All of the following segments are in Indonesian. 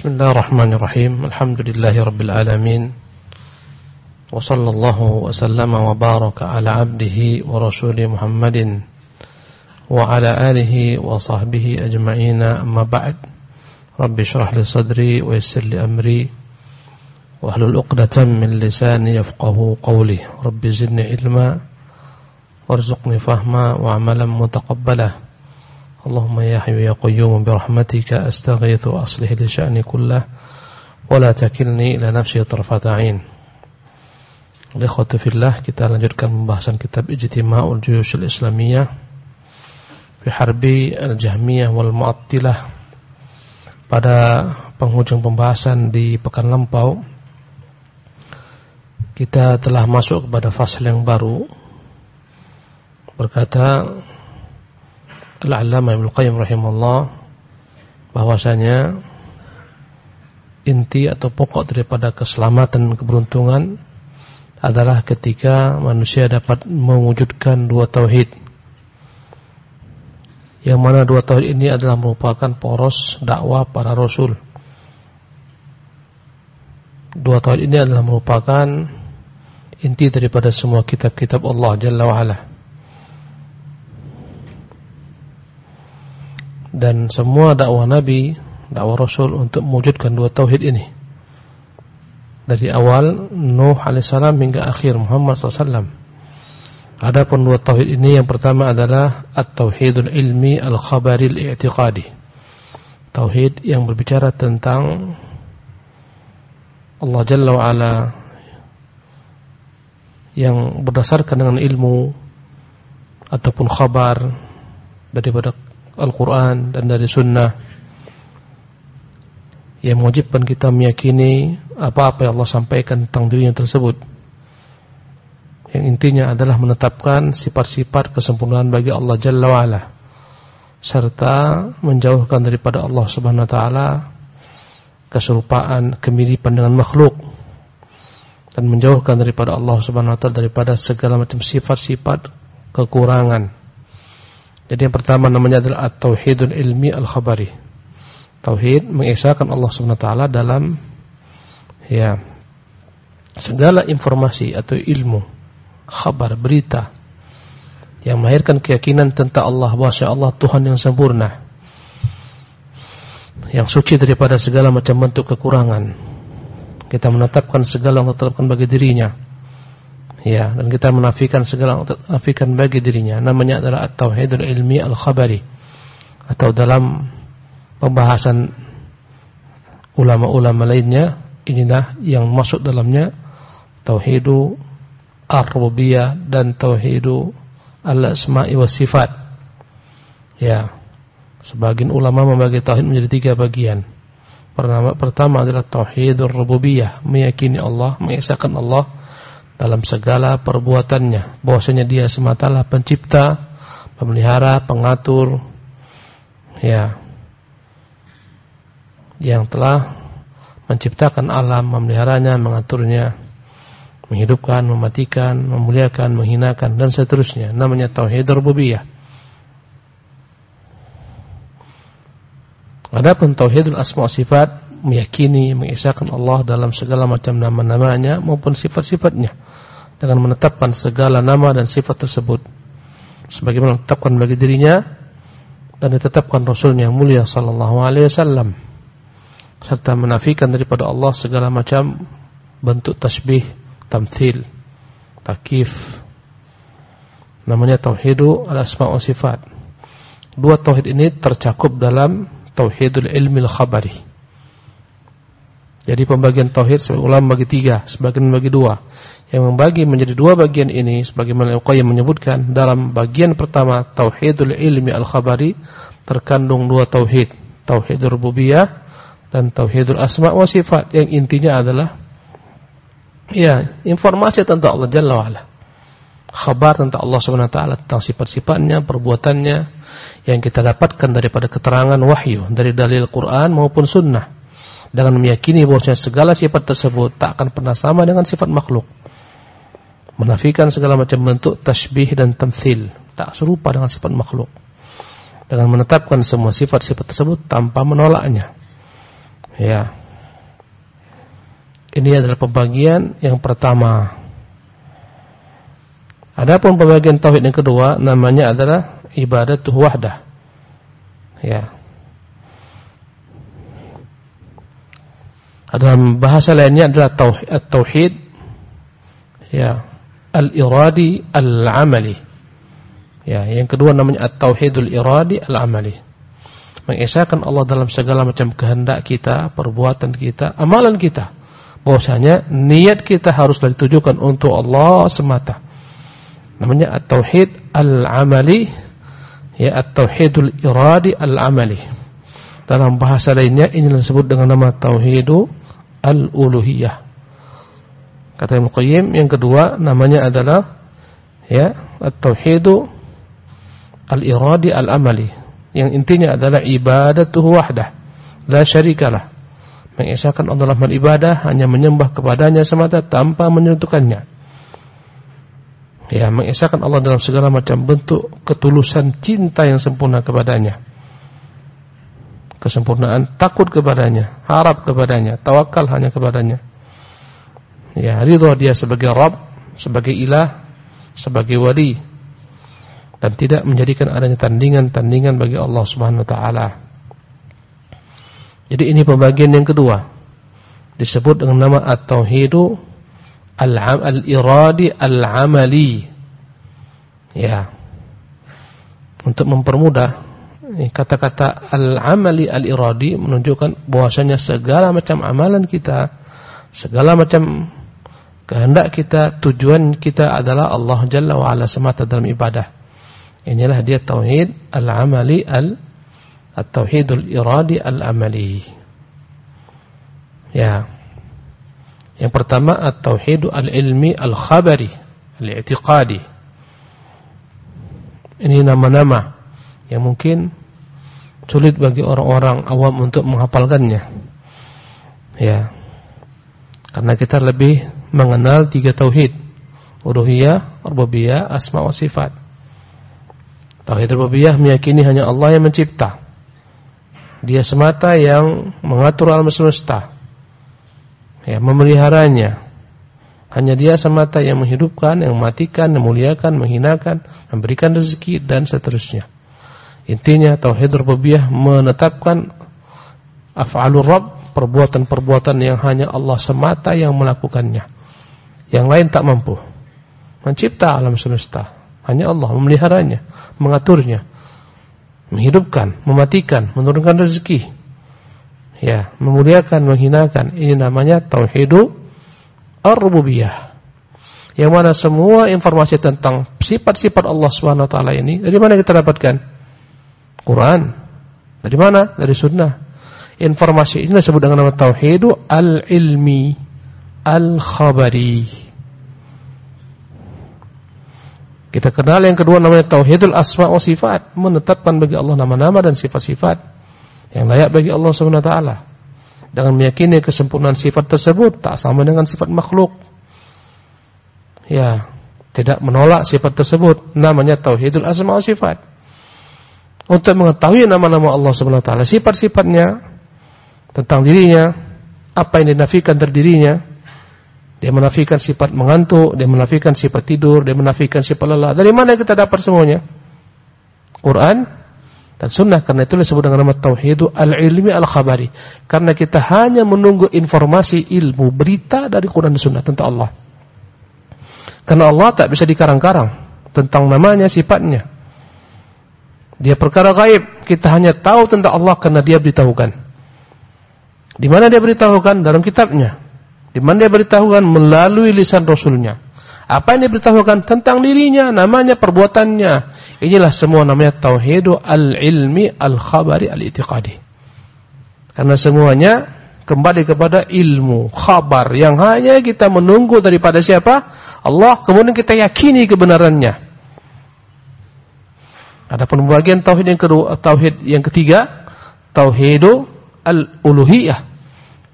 بسم الله الرحمن الرحيم الحمد لله رب العالمين وصلى الله وسلم وبارك على عبده ورسوله محمد وعلى آله وصحبه أجمعين أما بعد رب اشرح لي صدري ويسر لي أمري واحلل عقدة من لساني يفقه قولي رب زدني علما وارزقني فهما وعملا متقبلا اللهم يا حي يا قيوم برحمتك أستغيث وأصلح لي شأني كله ولا تكلني إلى نفسي طرفة عين Ikhwati fillah kita lanjutkan pembahasan kitab Ijtima'ul Juyushul Islamiyah fi Harbi Al-Jahmiyah wal Mu'attilah pada penghujung pembahasan di pekan lampau kita telah masuk kepada fasal yang baru berkata Al-Allamah Ibnu Qayyim rahimahullah bahwasanya inti atau pokok daripada keselamatan keberuntungan adalah ketika manusia dapat mewujudkan dua tauhid. Yang mana dua tauhid ini adalah merupakan poros dakwah para rasul. Dua tauhid ini adalah merupakan inti daripada semua kitab-kitab Allah Jalla wa. Dan semua dakwah Nabi, dakwah Rasul untuk mewujudkan dua tauhid ini. Dari awal Nuh alaihissalam hingga akhir Muhammad SAW. Adapun dua tauhid ini yang pertama adalah at-tauhidul ilmi al-khabaril i'tiqadi. Tauhid yang berbicara tentang Allah Jalla wa ala yang berdasarkan dengan ilmu ataupun khabar daripada Al-Quran dan dari Sunnah yang mewajibkan kita meyakini apa-apa yang Allah sampaikan tentang dirinya tersebut. Yang intinya adalah menetapkan sifat-sifat kesempurnaan bagi Allah Jalla wa'ala serta menjauhkan daripada Allah Subhanahu Wa Taala keserupaan, kemiripan dengan makhluk dan menjauhkan daripada Allah Subhanahu Wa Taala daripada segala macam sifat-sifat kekurangan jadi yang pertama namanya adalah at-tauhidul ilmi al-khabari. Tauhid mengesahkan Allah Subhanahu wa taala dalam ya segala informasi atau ilmu, khabar, berita yang melahirkan keyakinan tentang Allah bahwa Allah Tuhan yang sempurna. Yang suci daripada segala macam bentuk kekurangan. Kita menetapkan segala yang ditetapkan bagi dirinya ya dan kita menafikan segala menafikan bagi dirinya. Namanya adalah at-tauhidul ilmi al-khabari. Atau dalam pembahasan ulama-ulama lainnya inilah yang masuk dalamnya tauhidu ar-rububiyah dan tauhidu al-asma'i was sifat. Ya sebagian ulama membagi tauhid menjadi tiga bagian. Pertama pertama adalah tauhidur rububiyah meyakini Allah mengesahkan Allah dalam segala perbuatannya. Bahwasanya dia sematalah pencipta pemelihara pengatur ya yang telah menciptakan alam memeliharanya mengaturnya menghidupkan mematikan memuliakan menghinakan dan seterusnya. Namanya tauhid rububiyah. Adapun tauhidul asma sifat meyakini mengisahkan Allah dalam segala macam nama-namanya maupun sifat-sifatnya dengan menetapkan segala nama dan sifat tersebut sebagaimana ditetapkan bagi dirinya dan ditetapkan Rasulnya yang mulia sallallahu alaihi wasallam serta menafikan daripada Allah segala macam bentuk tasbih, tamthil, takif. Namanya tauhidu al-asma wa sifat. Dua tauhid ini tercakup dalam tauhidul ilmi al-khabari. Jadi pembagian tauhid ulama bagi tiga, sebagian bagi dua yang membagi menjadi dua bagian ini sebagaimana Al-Qayyim menyebutkan dalam bagian pertama tauhidul ilmi al-khabari terkandung dua tauhid, tauhid rububiyah dan tauhidul asma wa sifat yang intinya adalah ya, informasi tentang Allah Jalla wa ala. Khabar tentang Allah Subhanahu wa taala, tentang sifat-sifatnya, perbuatannya yang kita dapatkan daripada keterangan wahyu dari dalil Quran maupun sunnah dengan meyakini bahwa segala sifat tersebut tak akan pernah sama dengan sifat makhluk menafikan segala macam bentuk tasbih dan tamthil, tak serupa dengan sifat makhluk. Dengan menetapkan semua sifat-sifat tersebut tanpa menolaknya. Ya. Ini adalah pembagian yang pertama. Adapun pembagian tauhid yang kedua namanya adalah ibadat wahdah. Ya. Dalam bahasa lainnya adalah tauhid, tauhid ya, al-iradi al-amali. Ya, yang kedua namanya at-tauhidul iradi al-amali. Mengesahkan Allah dalam segala macam kehendak kita, perbuatan kita, amalan kita. Bahwasanya niat kita haruslah ditujukan untuk Allah semata. Namanya at-tauhid al-amali, ya at-tauhidul iradi al-amali. Dalam bahasa lainnya ini disebut dengan nama tauhidu al-uluhiyah. Kata Ibnu Qayyim yang kedua namanya adalah ya at-tauhidu al-iradi al-amali. Yang intinya adalah ibadatuhu wahdah, la syarikalah. Mengesahkan Allah dalam ibadah hanya menyembah kepadanya semata tanpa menyentuhkannya. Ya, mengesahkan Allah dalam segala macam bentuk ketulusan cinta yang sempurna kepadanya kesempurnaan, takut kepadanya, harap kepadanya, tawakal hanya kepadanya. Ya, ridha dia sebagai Rabb, sebagai ilah, sebagai wali dan tidak menjadikan adanya tandingan-tandingan bagi Allah Subhanahu wa taala. Jadi ini pembagian yang kedua. Disebut dengan nama at-tauhidu al-iradi al-amali. Ya. Untuk mempermudah kata-kata al-amali al-iradi menunjukkan bahwasanya segala macam amalan kita, segala macam kehendak kita, tujuan kita adalah Allah Jalla wa ala semata dalam ibadah. Inilah dia tauhid al-amali al at-tauhidul iradi al-amali. Ya. Yang pertama at-tauhid al-ilmi al-khabari, al-i'tiqadi. Ini nama-nama yang mungkin sulit bagi orang-orang awam untuk menghafalkannya. Ya. Karena kita lebih mengenal tiga tauhid. Uluhiyah, rububiyah, asma wa sifat. Tauhid rububiyah meyakini hanya Allah yang mencipta. Dia semata yang mengatur alam semesta. Ya, memeliharanya. Hanya dia semata yang menghidupkan, yang mematikan, memuliakan, menghinakan, memberikan rezeki dan seterusnya. Intinya tauhid rububiyah menetapkan af'alur rabb, perbuatan-perbuatan yang hanya Allah semata yang melakukannya. Yang lain tak mampu. Mencipta alam semesta, hanya Allah memeliharanya, mengaturnya, menghidupkan, mematikan, menurunkan rezeki. Ya, memuliakan, menghinakan. Ini namanya tauhidu ar-rububiyah. Yang mana semua informasi tentang sifat-sifat Allah taala ini dari mana kita dapatkan? Quran. Dari mana? Dari sunnah. Informasi ini disebut dengan nama tauhidu al-ilmi al-khabari. Kita kenal yang kedua namanya tauhidul asma wa sifat, menetapkan bagi Allah nama-nama dan sifat-sifat yang layak bagi Allah taala. Dengan meyakini kesempurnaan sifat tersebut tak sama dengan sifat makhluk. Ya, tidak menolak sifat tersebut, namanya tauhidul asma wa sifat untuk mengetahui nama-nama Allah taala, sifat-sifatnya tentang dirinya, apa yang dinafikan dari dirinya. Dia menafikan sifat mengantuk, dia menafikan sifat tidur, dia menafikan sifat lelah. Dari mana kita dapat semuanya? Quran dan sunnah karena itu disebut dengan nama tauhidu al-ilmi al-khabari. Karena kita hanya menunggu informasi ilmu, berita dari Quran dan sunnah tentang Allah. Karena Allah tak bisa dikarang-karang tentang namanya, sifatnya. Dia perkara gaib. Kita hanya tahu tentang Allah karena dia beritahukan. Di mana dia beritahukan? Dalam kitabnya. Di mana dia beritahukan? Melalui lisan Rasulnya. Apa yang dia beritahukan? Tentang dirinya, namanya, perbuatannya. Inilah semua namanya tauhidu al-ilmi al-khabari al-itiqadi. Karena semuanya kembali kepada ilmu, khabar yang hanya kita menunggu daripada siapa? Allah, kemudian kita yakini kebenarannya. Adapun bagian tauhid yang kedua, tauhid yang ketiga, tauhidu al-uluhiyah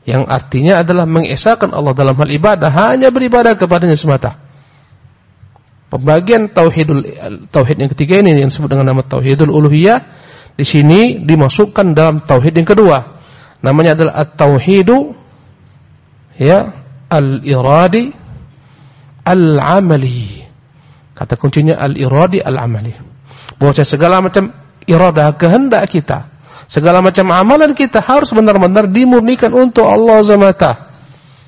yang artinya adalah mengesahkan Allah dalam hal ibadah hanya beribadah kepadanya semata. Pembagian tauhidul tauhid yang ketiga ini yang disebut dengan nama tauhidul uluhiyah di sini dimasukkan dalam tauhid yang kedua. namanya adalah at-tauhidu ya al-iradi al-amali. Kata kuncinya al-iradi al-amali. Bahwa segala macam iradah kehendak kita, segala macam amalan kita harus benar-benar dimurnikan untuk Allah semata.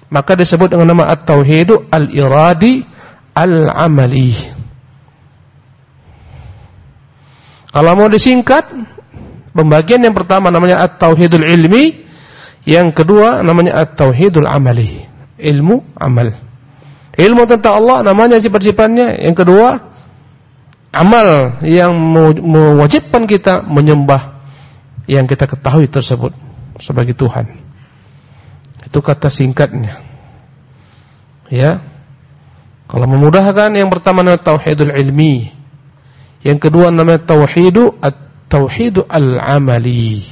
Maka disebut dengan nama at-tauhidu al-iradi al-amali. Kalau mau disingkat, pembagian yang pertama namanya at-tauhidul ilmi, yang kedua namanya at-tauhidul amali, ilmu amal. Ilmu tentang Allah namanya sifat-sifatnya, yang kedua amal yang mewajibkan kita menyembah yang kita ketahui tersebut sebagai Tuhan. Itu kata singkatnya. Ya. Kalau memudahkan yang pertama namanya tauhidul ilmi. Yang kedua namanya tauhidu at-tauhidu al-amali.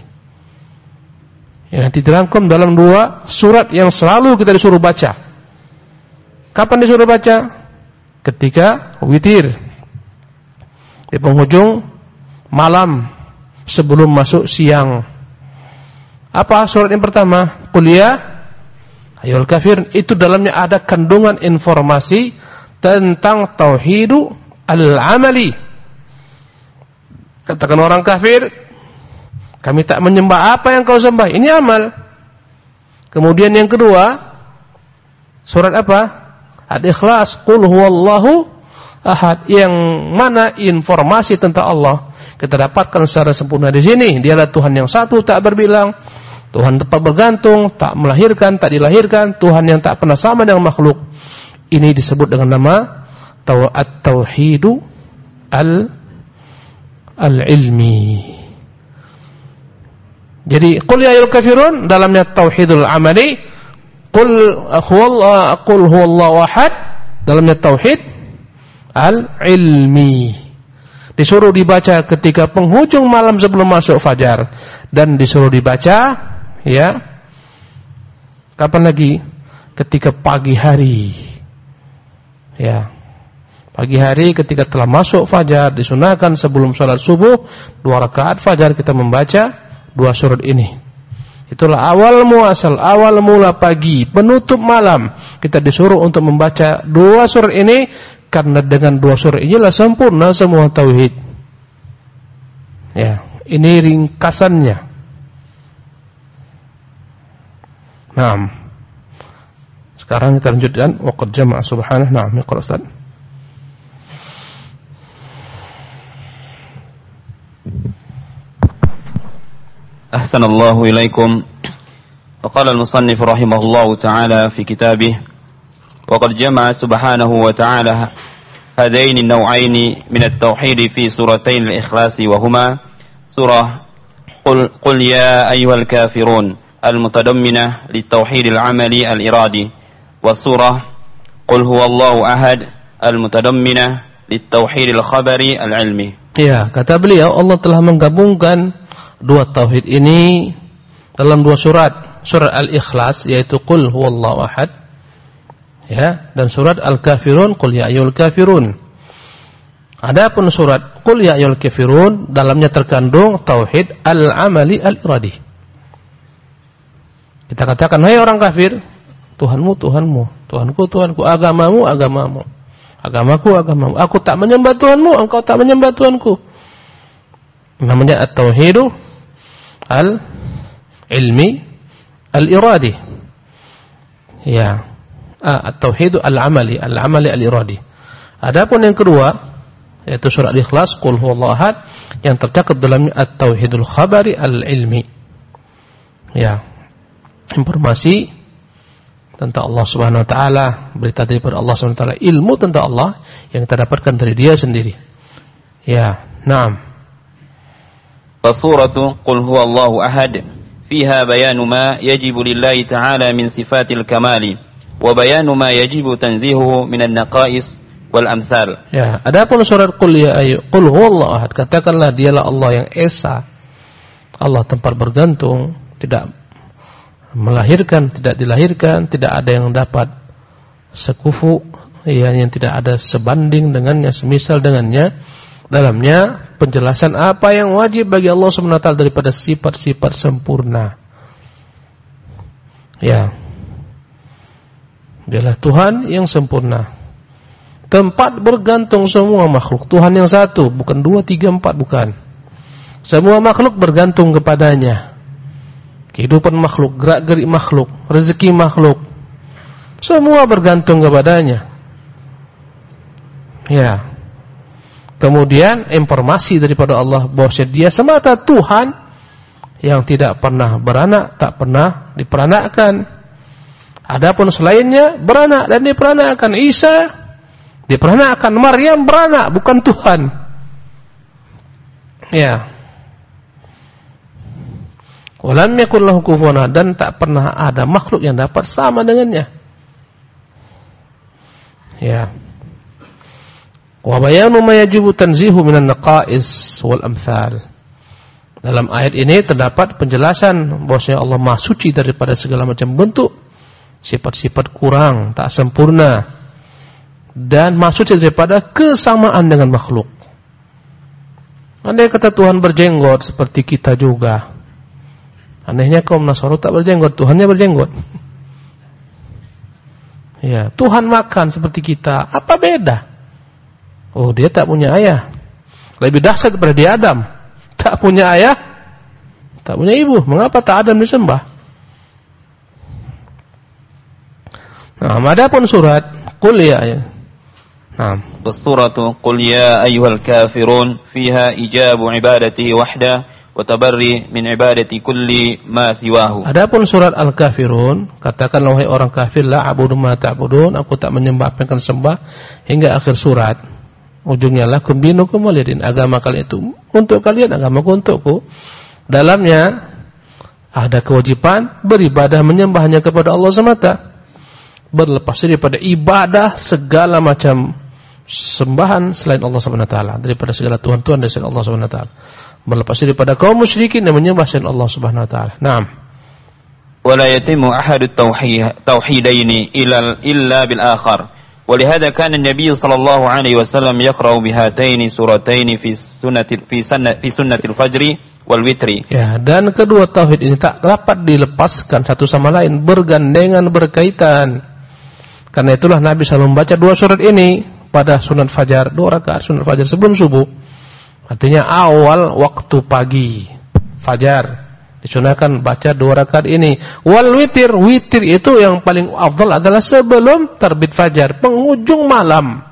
Yang nanti dirangkum dalam dua surat yang selalu kita disuruh baca. Kapan disuruh baca? Ketika witir. Di penghujung malam sebelum masuk siang. Apa surat yang pertama? Kuliah Ayol kafir itu dalamnya ada kandungan informasi tentang tauhidu al-amali. Katakan orang kafir, kami tak menyembah apa yang kau sembah. Ini amal. Kemudian yang kedua, surat apa? Al-Ikhlas, Qul huwallahu ahad. Yang mana informasi tentang Allah kita dapatkan secara sempurna di sini. Dialah Tuhan yang satu tak berbilang Tuhan tempat bergantung, tak melahirkan, tak dilahirkan, Tuhan yang tak pernah sama dengan makhluk. Ini disebut dengan nama at-tauhidu al al-ilmi. Jadi qul ya ayyuhal kafirun dalamnya tauhidul amali, qul huwallahu ahad dalamnya tauhid al-ilmi. Disuruh dibaca ketika penghujung malam sebelum masuk fajar dan disuruh dibaca Ya. Kapan lagi? Ketika pagi hari. Ya. Pagi hari ketika telah masuk fajar disunahkan sebelum sholat subuh dua rakaat fajar kita membaca dua surat ini. Itulah awal muasal, awal mula pagi, penutup malam. Kita disuruh untuk membaca dua surat ini karena dengan dua surat inilah sempurna semua tauhid. Ya, ini ringkasannya. Naam. Sekarang kita lanjutkan waqad jama'a subhanahu. Naam, iqra Ustaz. أحسن الله إليكم وقال المصنف رحمه الله تعالى في كتابه وقد جمع سبحانه وتعالى هذين النوعين من التوحيد في سورتين الإخلاص وهما سورة قل, قل يا أيها الكافرون المتضمنة للتوحيد العملي الإرادي والسورة قل هو الله أحد المتضمنة للتوحيد الخبري العلمي Ya, kata beliau Allah telah menggabungkan dua tauhid ini dalam dua surat. Surat Al-Ikhlas yaitu Qul huwallahu ahad. Ya, dan surat Al-Kafirun Qul ya ayyuhal kafirun. Adapun surat Qul ya ayyuhal kafirun dalamnya terkandung tauhid al-amali al-iradi. Kita katakan, "Hai orang kafir, Tuhanmu Tuhanmu, Tuhanku Tuhanku, agamamu agamamu, agamaku agamamu. Aku tak menyembah Tuhanmu, engkau tak menyembah Tuhanku." Namanya at-tauhidu al-ilmi al-iradi. Ya. At-tauhidu al-amali, al-amali al-iradi. Adapun yang kedua yaitu surat Al-Ikhlas qul huwallahu ahad yang tercakup dalamnya at-tauhidul khabari al-ilmi. Ya, informasi tentang Allah Subhanahu wa taala, berita daripada Allah Subhanahu wa taala, ilmu tentang Allah yang kita dapatkan dari Dia sendiri. Ya, na'am. Fasuratu Qul huwallahu ahad fiha bayanu ma yajibu lillahi ta'ala min sifatil kamali wa bayanu ma yajibu tanzihuhu min an-naqais wal amsal. Ya, surat Qul ya ayu Qul huwallahu ahad, katakanlah dialah Allah yang esa. Allah tempat bergantung, tidak melahirkan, tidak dilahirkan, tidak ada yang dapat sekufu ya, yang tidak ada sebanding dengannya, semisal dengannya. Dalamnya penjelasan apa yang wajib bagi Allah SWT daripada sifat-sifat sempurna. Ya. Dialah Tuhan yang sempurna. Tempat bergantung semua makhluk. Tuhan yang satu, bukan dua, tiga, empat, bukan. Semua makhluk bergantung kepadanya. Kehidupan makhluk, gerak-gerik makhluk, rezeki makhluk. Semua bergantung kepadanya. Ya. Kemudian informasi daripada Allah bahwa dia semata Tuhan yang tidak pernah beranak, tak pernah diperanakkan. Adapun selainnya beranak dan diperanakkan Isa diperanakkan Maryam beranak bukan Tuhan. Ya. Walam yakul lahu kufuwan dan tak pernah ada makhluk yang dapat sama dengannya. Ya. Wa bayanu ma yajibu tanzihu minan naqais wal amthal. Dalam ayat ini terdapat penjelasan bahwasanya Allah Maha suci daripada segala macam bentuk sifat-sifat kurang, tak sempurna dan suci daripada kesamaan dengan makhluk. Andai kata Tuhan berjenggot seperti kita juga. Anehnya kaum Nasrani tak berjenggot, Tuhannya berjenggot. Ya, Tuhan makan seperti kita, apa beda? Oh dia tak punya ayah. Lebih dahsyat daripada dia Adam. Tak punya ayah, tak punya ibu. Mengapa tak Adam disembah? Nah, ada pun surat Qul ya. Nah. Suratu Qul ya ayyuhal kafirun fiha ijabu ibadati wahda wa tabarri min ibadati kulli ma siwahu. Adapun surat Al-Kafirun, katakanlah wahai orang kafir la abudu ma ta'budun, aku tak menyembah apa yang kalian sembah hingga akhir surat. Ujungnya lakum dinukum walidin. Agama kalian itu untuk kalian, agamaku untukku. Dalamnya ada kewajiban beribadah menyembahnya kepada Allah semata Berlepas daripada ibadah segala macam sembahan selain Allah Subhanahu wa taala, daripada segala tuhan-tuhan dari selain Allah Subhanahu wa taala. Berlepas daripada kaum musyrikin yang menyembah selain Allah Subhanahu wa taala. Naam. Wala yatimu ahadut tauhidaini illa illa bil akhar. ولهذا كان النبي صلى الله عليه وسلم يقرأ بهاتين سورتين في سنة في سنة في سنة الفجر والوتر. Ya, dan kedua tauhid ini tak dapat dilepaskan satu sama lain, bergandengan berkaitan. Karena itulah Nabi selalu membaca dua surat ini pada sunat fajar, dua rakaat sunat fajar sebelum subuh. Artinya awal waktu pagi fajar. Disunahkan baca dua rakaat ini. Wal witir, witir itu yang paling afdal adalah sebelum terbit fajar, penghujung malam.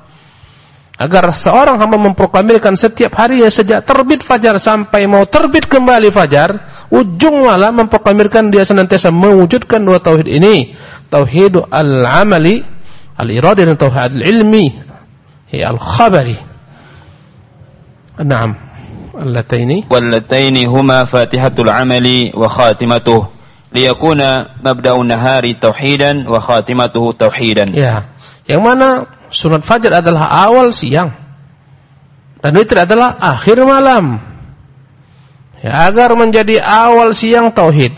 Agar seorang hamba memproklamirkan setiap hari ya sejak terbit fajar sampai mau terbit kembali fajar, ujung malam memproklamirkan dia senantiasa mewujudkan dua tauhid ini Tauhid al-amali, al-iradi dan tauhid al-ilmi, ya al-khabari. Naam. اللتين واللتين هما فاتحة العمل وخاتمته ليكون مبدأ النهار توحيدا وخاتمته توحيدا ya yang mana sunat fajar adalah awal siang dan witir adalah akhir malam ya, agar menjadi awal siang tauhid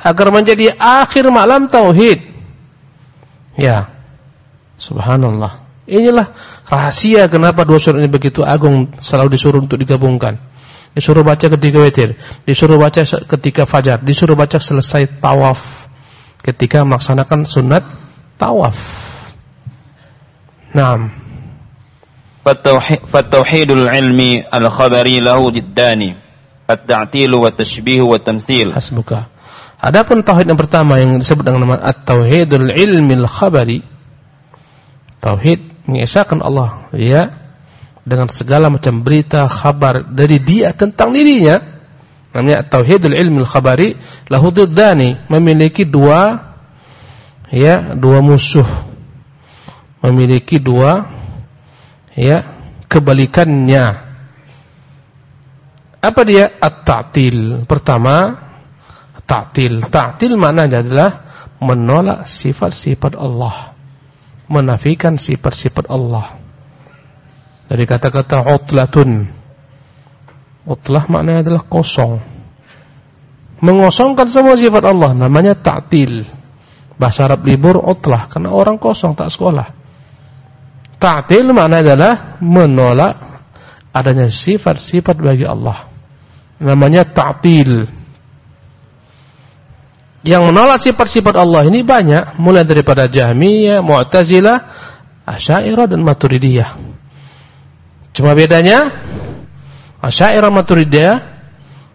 agar menjadi akhir malam tauhid ya subhanallah inilah Rahasia kenapa dua surat ini begitu agung selalu disuruh untuk digabungkan. Disuruh baca ketika witir, disuruh baca ketika fajar, disuruh baca selesai tawaf ketika melaksanakan sunat tawaf. Naam. Fatauhidul ilmi al-khabari lahu jiddani. At-ta'til wa tashbih wa tamsil. Hasbuka. Adapun tauhid yang pertama yang disebut dengan nama at-tauhidul ilmi al-khabari. Tauhid mengesahkan Allah ya dengan segala macam berita khabar dari dia tentang dirinya. Namanya tauhidul ilmi al-khabari lahu diddani memiliki dua ya dua musuh. Memiliki dua ya kebalikannya. Apa dia? At-ta'til. Pertama ta'til ta'til maknanya adalah menolak sifat-sifat Allah menafikan sifat-sifat Allah. Dari kata-kata utlatun. Utlah maknanya adalah kosong. Mengosongkan semua sifat Allah namanya ta'til. Bahasa Arab libur utlah karena orang kosong tak sekolah. Ta'til maknanya adalah menolak adanya sifat-sifat bagi Allah. Namanya ta'til. Yang menolak sifat-sifat Allah ini banyak, mulai daripada Jahmiyah, Mu'tazilah, Asy'ariyah dan Maturidiyah. Cuma bedanya Asy'ariyah Maturidiyah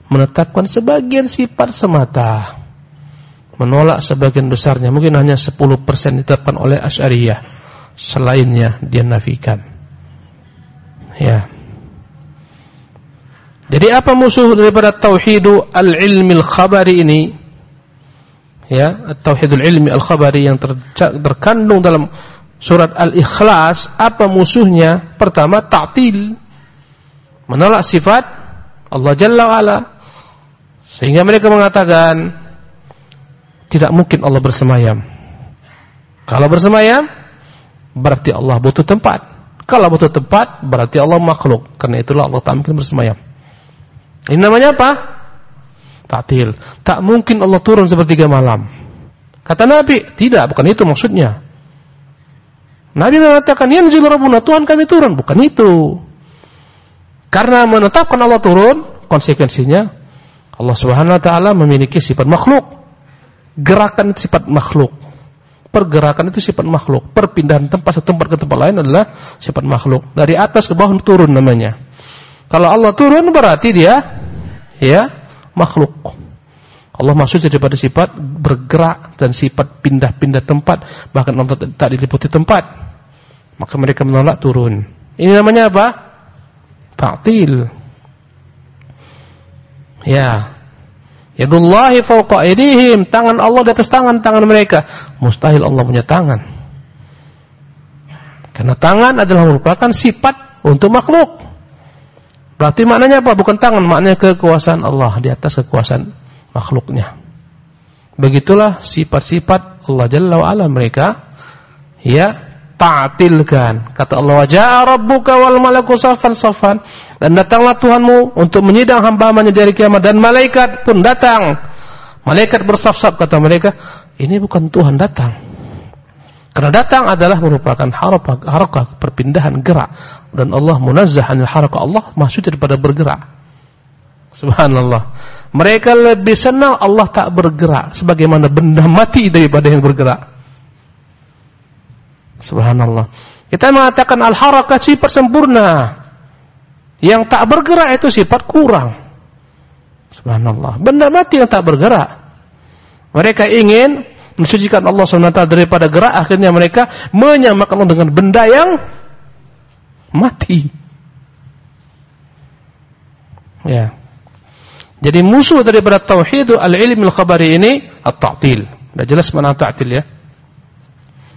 menetapkan sebagian sifat semata. Menolak sebagian besarnya, mungkin hanya 10% ditetapkan oleh Asy'ariyah. Selainnya dia nafikan. Ya. Jadi apa musuh daripada tauhidu al-ilmi al-khabari ini? Ya, tauhidul ilmi al-khabari yang ter terkandung dalam surat Al-Ikhlas, apa musuhnya? Pertama, ta'til. Menolak sifat Allah Jalla wa'ala. Sehingga mereka mengatakan tidak mungkin Allah bersemayam. Kalau bersemayam berarti Allah butuh tempat. Kalau butuh tempat berarti Allah makhluk. Karena itulah Allah tak mungkin bersemayam. Ini namanya apa? Ta'til. Tak mungkin Allah turun sepertiga malam. Kata Nabi, tidak, bukan itu maksudnya. Nabi mengatakan, yanzil rabbuna, Tuhan kami turun. Bukan itu. Karena menetapkan Allah turun, konsekuensinya Allah Subhanahu wa taala memiliki sifat makhluk. Gerakan itu sifat makhluk. Pergerakan itu sifat makhluk. Perpindahan tempat satu tempat ke tempat lain adalah sifat makhluk. Dari atas ke bawah turun namanya. Kalau Allah turun berarti dia ya makhluk. Allah maksud daripada sifat bergerak dan sifat pindah-pindah tempat, bahkan Allah tak diliputi tempat. Maka mereka menolak turun. Ini namanya apa? Ta'til. Ya. Yadullahi fawqa aydihim, tangan Allah di atas tangan tangan mereka. Mustahil Allah punya tangan. Karena tangan adalah merupakan sifat untuk makhluk. Berarti maknanya apa? Bukan tangan, maknanya kekuasaan Allah di atas kekuasaan makhluknya. Begitulah sifat-sifat Allah Jalla wa'ala mereka ya ta'tilkan. Kata Allah, "Ja'a rabbuka wal malaku saffan saffan." Dan datanglah Tuhanmu untuk menyidang hamba-hambanya dari kiamat dan malaikat pun datang. Malaikat bersaf-saf kata mereka, "Ini bukan Tuhan datang." Karena datang adalah merupakan harakah perpindahan gerak dan Allah munazzah anil harakah Allah maksud daripada bergerak. Subhanallah. Mereka lebih senang Allah tak bergerak sebagaimana benda mati daripada yang bergerak. Subhanallah. Kita mengatakan al-harakah sifat sempurna. Yang tak bergerak itu sifat kurang. Subhanallah. Benda mati yang tak bergerak. Mereka ingin mensucikan Allah SWT daripada gerak akhirnya mereka menyamakan Allah dengan benda yang mati. Ya. Jadi musuh daripada tauhid al-ilm al-khabari ini at-ta'til. Sudah jelas mana ta'til ya?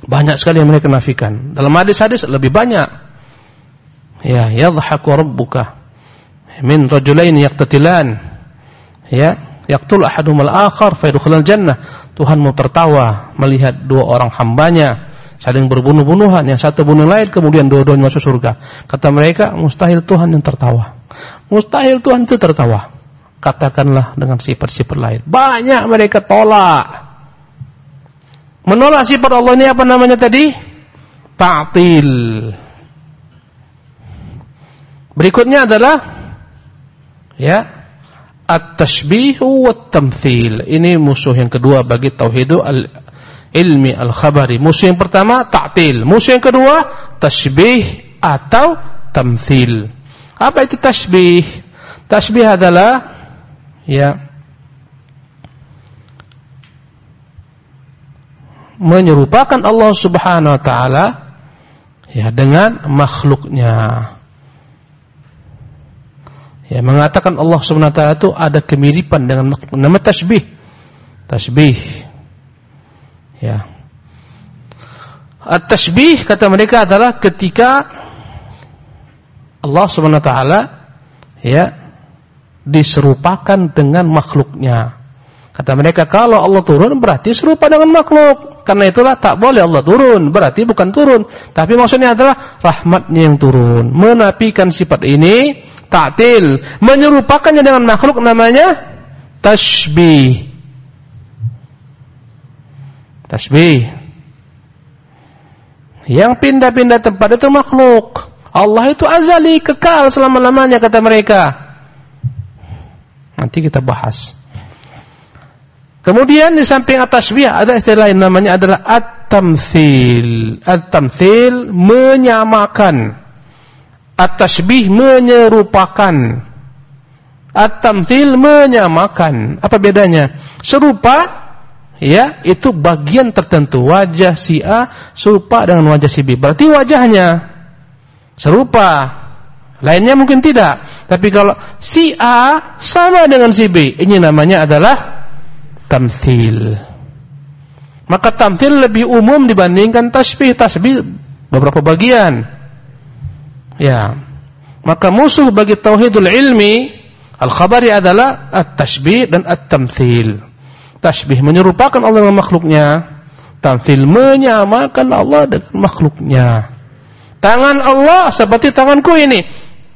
Banyak sekali yang mereka nafikan. Dalam hadis-hadis lebih banyak. Ya yadhaku rabbuka min rajulain yaqtatilan. Ya yaqtul ahadum al-akhar fa yadkhulul jannah. Tuhan mau tertawa melihat dua orang hambanya saling berbunuh-bunuhan, yang satu bunuh lain kemudian dua-duanya masuk surga. Kata mereka, mustahil Tuhan yang tertawa. Mustahil Tuhan itu tertawa. Katakanlah dengan sifat-sifat lain. Banyak mereka tolak. Menolak sifat Allah ini apa namanya tadi? Ta'til. Berikutnya adalah ya at-tashbih wa tamthil. Ini musuh yang kedua bagi tauhid al-ilmi al-khabari. Musuh yang pertama ta'til, musuh yang kedua tashbih atau tamthil. Apa itu tashbih? Tashbih adalah ya menyerupakan Allah Subhanahu wa taala ya dengan makhluknya. Ya, mengatakan Allah Subhanahu wa itu ada kemiripan dengan nama tasbih. Tasbih. Ya. At-tasbih kata mereka adalah ketika Allah Subhanahu wa ya diserupakan dengan makhluknya. Kata mereka kalau Allah turun berarti serupa dengan makhluk. Karena itulah tak boleh Allah turun, berarti bukan turun, tapi maksudnya adalah rahmatnya yang turun. Menapikan sifat ini ta'til, menyerupakannya dengan makhluk namanya tasbih. Tasbih. Yang pindah-pindah tempat itu makhluk. Allah itu azali, kekal selama-lamanya kata mereka. Nanti kita bahas. Kemudian di samping at-tasbih ada istilah lain namanya adalah at-tamtsil. At-tamtsil menyamakan. At-tasbih menyerupakan. At-tamtsil menyamakan. Apa bedanya? Serupa ya, itu bagian tertentu wajah si A serupa dengan wajah si B. Berarti wajahnya serupa. Lainnya mungkin tidak. Tapi kalau si A sama dengan si B, ini namanya adalah tamthil. Maka tamthil lebih umum dibandingkan tasbih. Tasbih beberapa bagian. Ya. Maka musuh bagi tauhidul ilmi al-khabari adalah at-tasbih dan at-tamthil. Tasbih menyerupakan Allah dengan makhluknya, tamthil menyamakan Allah dengan makhluknya. Tangan Allah seperti tanganku ini.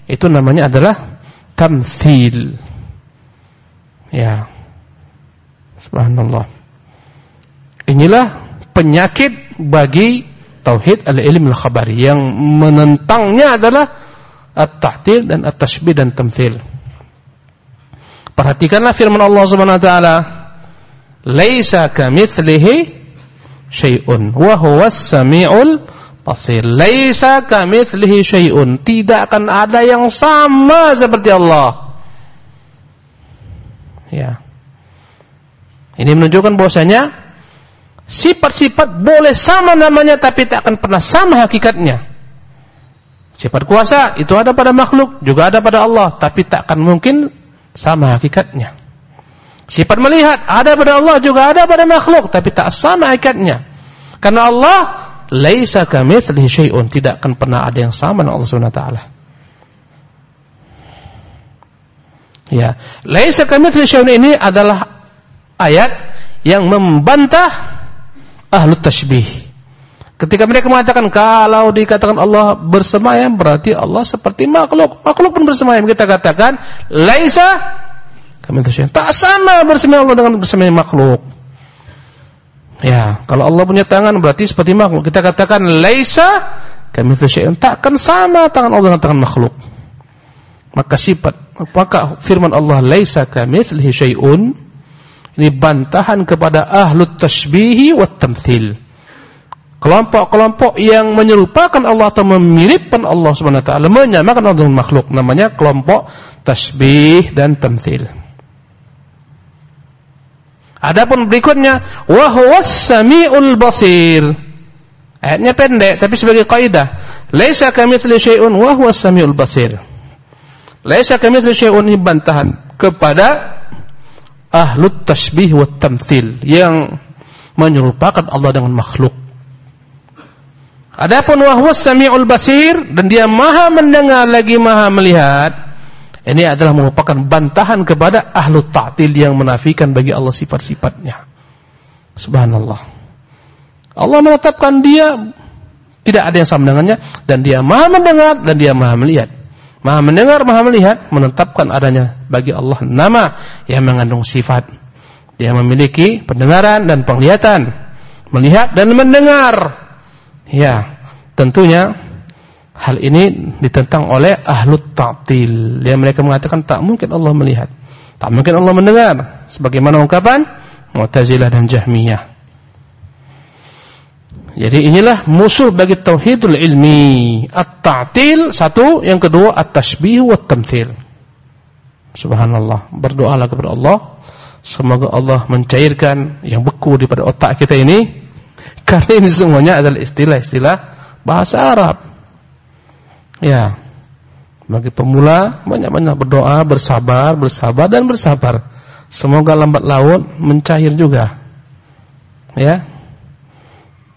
Itu namanya adalah tamthil. Ya. Subhanallah. Inilah penyakit bagi tauhid al-ilm al-khabari yang menentangnya adalah at-tahtil dan at-tashbih dan tamthil. Perhatikanlah firman Allah Subhanahu wa taala, "Laisa kamitslihi syai'un wa huwas samiul basir. Laisa kamitslihi syai'un. Tidak akan ada yang sama seperti Allah. Ya. Ini menunjukkan bahwasanya sifat-sifat boleh sama namanya tapi tak akan pernah sama hakikatnya. Sifat kuasa itu ada pada makhluk, juga ada pada Allah, tapi tak akan mungkin sama hakikatnya. Sifat melihat ada pada Allah juga ada pada makhluk, tapi tak sama hakikatnya. Karena Allah laisa kamitslihi syai'un, tidak akan pernah ada yang sama dengan Allah Subhanahu taala. Ya, laisa kamitslihi syai'un ini adalah ayat yang membantah ahlu tashbih. Ketika mereka mengatakan kalau dikatakan Allah bersemayam berarti Allah seperti makhluk. Makhluk pun bersemayam. Kita katakan laisa. Tak sama bersemayam Allah dengan bersemayam makhluk. Ya, kalau Allah punya tangan berarti seperti makhluk. Kita katakan laisa kamitslihi syai'un. Takkan sama tangan Allah dengan tangan makhluk. Maka sifat maka firman Allah laisa kamitslihi syai'un ini bantahan kepada ahlut tasbihi wat tamtsil. Kelompok-kelompok yang menyerupakan Allah atau memiripkan Allah Subhanahu wa taala, menyamakan Allah dengan makhluk namanya kelompok tasbih dan tamtsil. Adapun berikutnya wa samiul basir. Ayatnya pendek tapi sebagai kaidah, laisa kamitsli syai'un wa samiul basir. Laisa kamitsli syai'un ini bantahan kepada ahlut tasbih wa tamtsil yang menyerupakan Allah dengan makhluk. Adapun wa huwas samiul basir dan dia maha mendengar lagi maha melihat ini adalah merupakan bantahan kepada ahlu ta'til yang menafikan bagi Allah sifat-sifatnya. Subhanallah. Allah menetapkan dia tidak ada yang sama dengannya dan dia maha mendengar dan dia maha melihat. Maha mendengar, maha melihat menetapkan adanya bagi Allah nama yang mengandung sifat. Dia memiliki pendengaran dan penglihatan, melihat dan mendengar. Ya, tentunya Hal ini ditentang oleh ahlut ta'til. Yang mereka mengatakan tak mungkin Allah melihat. Tak mungkin Allah mendengar. Sebagaimana ungkapan Mu'tazilah dan Jahmiyah. Jadi inilah musuh bagi tauhidul ilmi. At-ta'til satu, yang kedua at-tashbih wa tamthil. Subhanallah. Berdoalah kepada Allah semoga Allah mencairkan yang beku di pada otak kita ini karena ini semuanya adalah istilah-istilah bahasa Arab. Ya. Bagi pemula banyak-banyak berdoa, bersabar, bersabar dan bersabar. Semoga lambat laun mencair juga. Ya.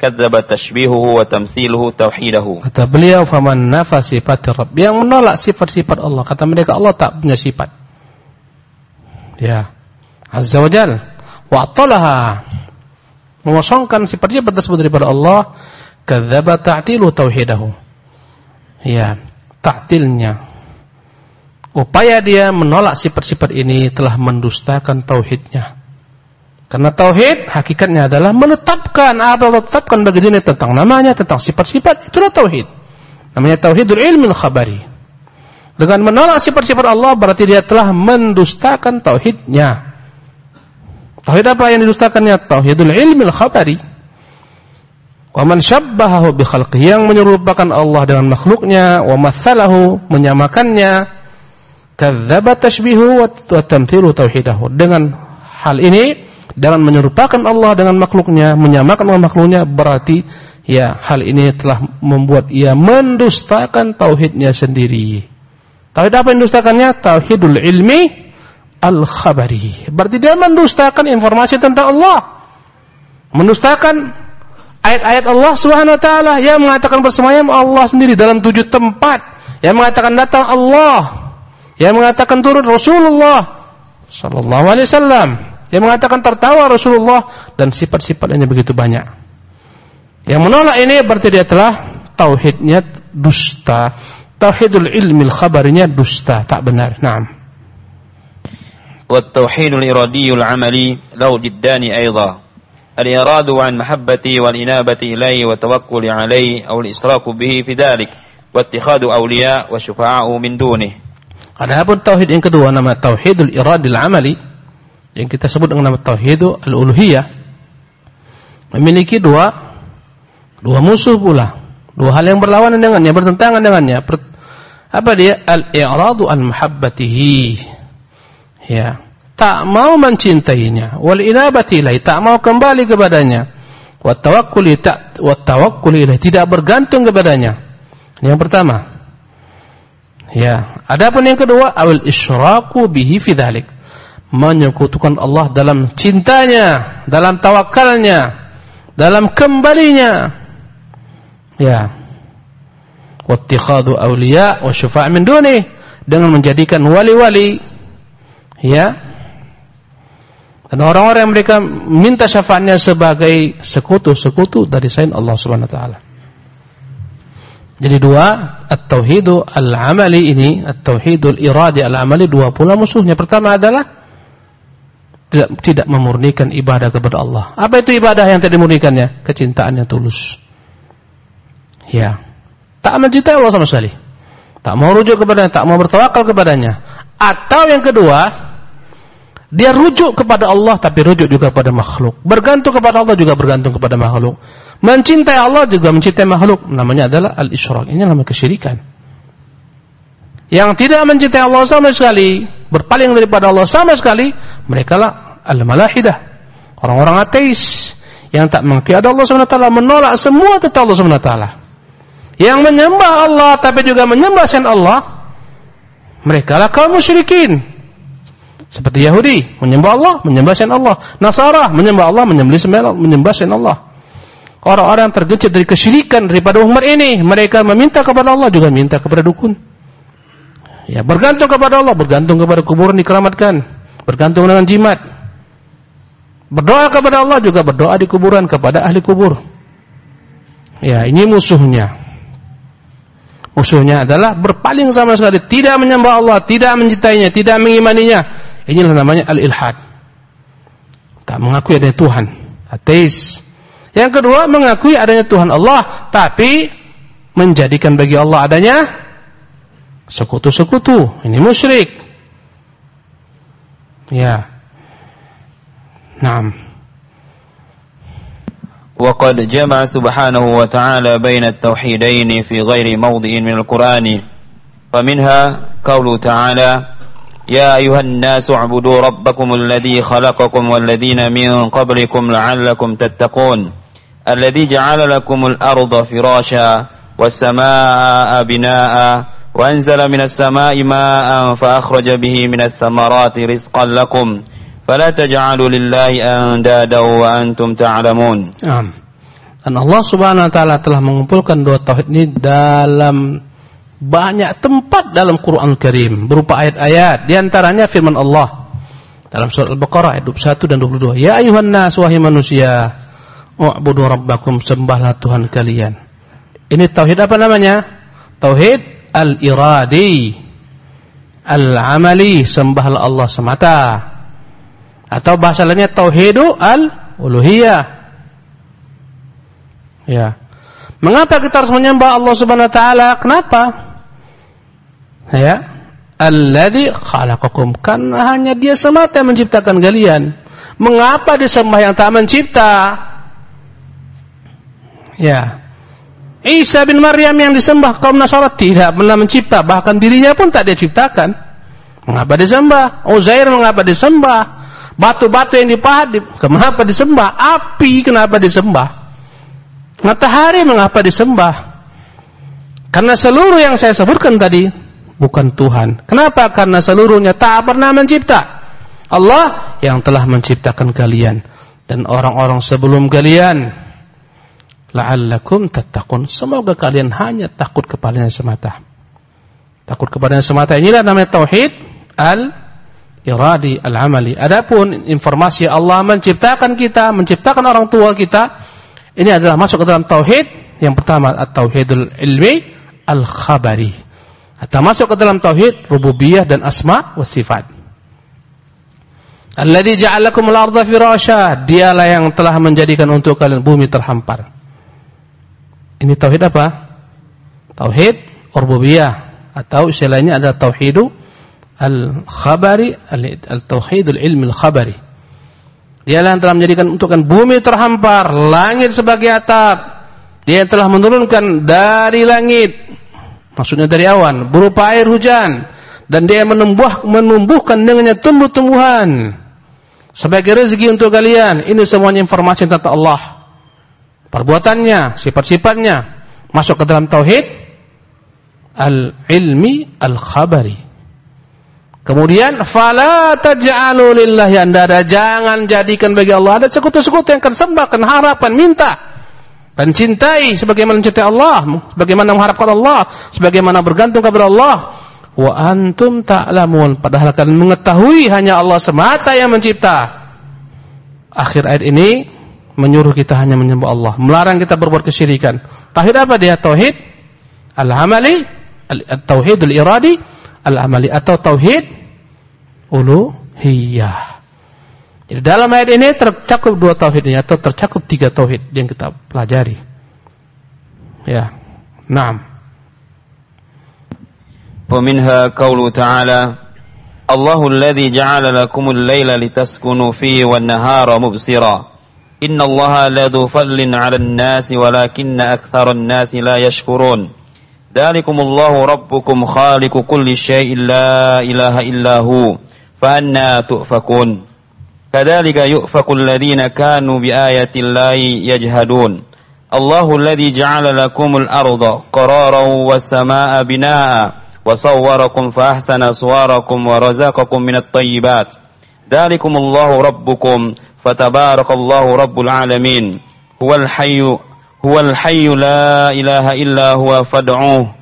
kadzaba tashbihuhu wa tamtsiluhu tauhidahu. Kata beliau faman nafa sifat Rabb yang menolak sifat-sifat Allah kata mereka Allah tak punya sifat. Ya. Azza wa Jal wa talaha mengosongkan sifat-sifat tersebut daripada Allah kadzaba ta'tilu tauhidahu. Ya, ta'tilnya upaya dia menolak sifat-sifat ini telah mendustakan tauhidnya karena tauhid hakikatnya adalah menetapkan apa yang tetapkan bagi diri tentang namanya tentang sifat-sifat itulah tauhid. Namanya tauhidul ilmi khabari. Dengan menolak sifat-sifat Allah berarti dia telah mendustakan tauhidnya. Tauhid apa yang didustakannya? Tauhidul ilmi khabari. Wa man syabbahahu bi khalqihi yang menyerupakan Allah dengan makhluknya wa matsalahu menyamakannya kadzdzaba tashbihu wa tamthilu tauhidahu. Dengan hal ini dengan menyerupakan Allah dengan makhluknya, menyamakan dengan makhluknya berarti ya hal ini telah membuat ia mendustakan tauhidnya sendiri. Tauhid apa mendustakannya? Tauhidul ilmi al-khabari. Berarti dia mendustakan informasi tentang Allah. Mendustakan ayat-ayat Allah Subhanahu wa taala yang mengatakan bersemayam Allah sendiri dalam tujuh tempat, yang mengatakan datang Allah, yang mengatakan turun Rasulullah sallallahu alaihi wasallam, yang mengatakan tertawa Rasulullah dan sifat-sifat lainnya begitu banyak. Yang menolak ini berarti dia telah tauhidnya dusta. Tauhidul ilmi khabarinya dusta, tak benar. Naam. والتوحيد الإرادي العملي له جدان أيضا الإراد عن محبته والإنابة إليه والتوكل عليه أو الإشراك به في ذلك واتخاذ أولياء وشفعاء من دونه Adapun tauhid yang kedua nama tauhidul iradil amali yang kita sebut dengan nama tauhidul uluhiyah memiliki dua dua musuh pula, dua hal yang berlawanan dengannya, bertentangan dengannya. Apa dia? Al-i'radu an mahabbatihi. Ya. Tak mau mencintainya. Wal inabati ilai tak mau kembali kepadanya. Wa tawakkuli tak wa tawakkuli ilai tidak bergantung kepadanya. Yang pertama. Ya. Adapun yang kedua awal isyraku bihi fi dzalik menyekutukan Allah dalam cintanya dalam tawakalnya dalam kembalinya. Ya. Wattikhadu awliya wa syufa' min duni. Dengan menjadikan wali-wali. Ya. Dan orang-orang yang mereka minta syafaatnya sebagai sekutu-sekutu dari selain Allah Subhanahu wa taala. Jadi dua, at-tauhidu al-amali ini, at-tauhidul iradi al-amali dua pula musuhnya. Pertama adalah tidak tidak memurnikan ibadah kepada Allah. Apa itu ibadah yang tidak dimurnikannya? Kecintaan yang tulus. Ya. Tak mencintai Allah sama sekali. Tak mau rujuk kepadanya, tak mau bertawakal kepadanya. Atau yang kedua, dia rujuk kepada Allah tapi rujuk juga kepada makhluk. Bergantung kepada Allah juga bergantung kepada makhluk. Mencintai Allah juga mencintai makhluk. Namanya adalah al-isyrak. Ini namanya kesyirikan. Yang tidak mencintai Allah sama sekali, berpaling daripada Allah sama sekali, mereka lah al-malahidah. Orang-orang ateis yang tak mengakui ada Allah SWT menolak semua tentang Allah SWT. Yang menyembah Allah tapi juga menyembah selain Allah, mereka lah kaum musyrikin. Seperti Yahudi menyembah Allah, menyembah selain Allah. Nasara menyembah Allah, menyembah menyembah selain Allah. Orang-orang tergencet dari kesyirikan daripada umat ini, mereka meminta kepada Allah juga minta kepada dukun. Ya, bergantung kepada Allah, bergantung kepada kuburan dikeramatkan, bergantung dengan jimat. Berdoa kepada Allah juga berdoa di kuburan kepada ahli kubur. Ya, ini musuhnya. Musuhnya adalah berpaling sama sekali, tidak menyembah Allah, tidak mencintainya, tidak mengimaninya Inilah namanya al-ilhad. Tak mengakui adanya Tuhan. Ateis. Yang kedua mengakui adanya Tuhan Allah, tapi menjadikan bagi Allah adanya sekutu-sekutu. Ini musyrik. Ya. Naam. وقد جمع سبحانه وتعالى بين التوحيدين في غير موضع من القرآن فمنها قوله تعالى يا أيها الناس اعبدوا ربكم الذي خلقكم والذين من قبلكم لعلكم تتقون الذي جعل لكم الأرض فراشا والسماء بناء وأنزل من السماء ماء فأخرج به من الثمرات رزقا لكم فلا تجعلوا لله أندادا وأنتم تعلمون نعم Dan Allah Subhanahu wa taala telah mengumpulkan dua tauhid ini dalam banyak tempat dalam Quran Karim berupa ayat-ayat di antaranya firman Allah dalam surah Al-Baqarah ayat 21 dan 22 ya ayuhan nas wahai manusia u'budu rabbakum sembahlah Tuhan kalian ini tauhid apa namanya Tauhid al-iradi. Al-amali, sembahlah Allah semata. Atau bahasa lainnya tauhidu al-uluhiyah. Ya. Mengapa kita harus menyembah Allah Subhanahu wa taala? Kenapa? Ya. Alladzi khalaqakum. Karena hanya Dia semata yang menciptakan kalian. Mengapa disembah yang tak mencipta? Ya. Isa bin Maryam yang disembah kaum Nasara tidak pernah mencipta, bahkan dirinya pun tak diciptakan. Mengapa disembah? Uzair mengapa disembah? Batu-batu yang dipahat, kenapa disembah? Api kenapa disembah? Matahari mengapa disembah? Karena seluruh yang saya sebutkan tadi bukan Tuhan. Kenapa? Karena seluruhnya tak pernah mencipta. Allah yang telah menciptakan kalian dan orang-orang sebelum kalian la'allakum tattaqun. Semoga kalian hanya takut kepadanya semata. Takut kepadanya semata inilah namanya tauhid al-iradi al-amali. Adapun informasi Allah menciptakan kita, menciptakan orang tua kita, ini adalah masuk ke dalam tauhid yang pertama at-tauhidul ilmi al-khabari. Atau masuk ke dalam tauhid rububiyah dan asma wa sifat. Alladzi ja'alakumul arda firasya, dialah yang telah menjadikan untuk kalian bumi terhampar. Ini tauhid apa? Tauhid rububiyah atau istilahnya adalah tauhidu al-khabari al-tauhidul ilmi al-khabari. Dialah yang telah menjadikan untukkan bumi terhampar, langit sebagai atap. Dia telah menurunkan dari langit, maksudnya dari awan, berupa air hujan dan dia menumbuh, menumbuhkan dengannya tumbuh-tumbuhan sebagai rezeki untuk kalian. Ini semuanya informasi tentang Allah perbuatannya, sifat-sifatnya masuk ke dalam tauhid al-ilmi al-khabari. Kemudian fala taj'alu lillahi andada, jangan jadikan bagi Allah ada sekutu-sekutu yang akan sembah, akan harapan, minta dan cintai sebagaimana mencintai Allah, sebagaimana mengharapkan Allah, sebagaimana bergantung kepada Allah. Wa antum ta'lamun, padahal kalian mengetahui hanya Allah semata yang mencipta. Akhir ayat ini menyuruh kita hanya menyembah Allah, melarang kita berbuat kesyirikan. Tauhid apa dia? Tauhid al-amali, al-tauhid al-iradi, al-amali atau tauhid uluhiyah. Jadi dalam ayat ini tercakup dua tauhid ini atau tercakup tiga tauhid yang kita pelajari. Ya. Naam. ومنها قوله تعالى الله الذي جعل لكم الليل لتسكنوا فيه والنهار مبصرا إن الله لذو فضل على الناس ولكن أكثر الناس لا يشكرون. ذلكم الله ربكم خالق كل شيء لا إله إلا هو فأنا تؤفكون. كذلك يؤفك الذين كانوا بآية الله يجهدون. الله الذي جعل لكم الأرض قرارا والسماء بناء وصوركم فأحسن صوركم ورزقكم من الطيبات. ذلكم الله ربكم fatabarakallahu rabbul alamin. Huwal hayyu huwal hayyu la ilaha illa huwa fad'uhu.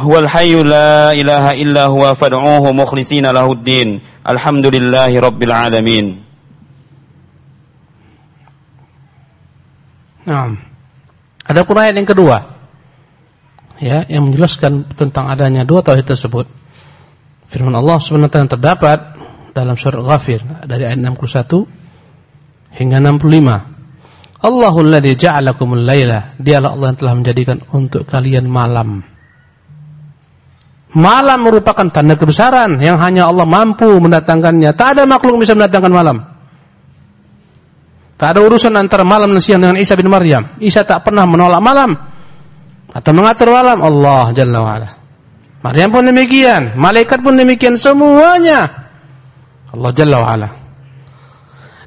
Huwal hayyu la ilaha illa huwa fad'uhu mukhlisina lahuddin. Alhamdulillahi rabbil alamin. Nah, ada pun ayat yang kedua. Ya yang menjelaskan tentang adanya dua tauhid tersebut. Firman Allah sebenarnya terdapat dalam surah Ghafir dari ayat 61 hingga 65. Allahul ladzi ja'alakumul laila, dialah Allah yang telah menjadikan untuk kalian malam. Malam merupakan tanda kebesaran yang hanya Allah mampu mendatangkannya. Tak ada makhluk yang bisa mendatangkan malam. Tak ada urusan antara malam dan siang dengan Isa bin Maryam. Isa tak pernah menolak malam atau mengatur malam. Allah Jalla wa'ala. Maryam pun demikian, malaikat pun demikian semuanya. Allah Jalla wa'ala.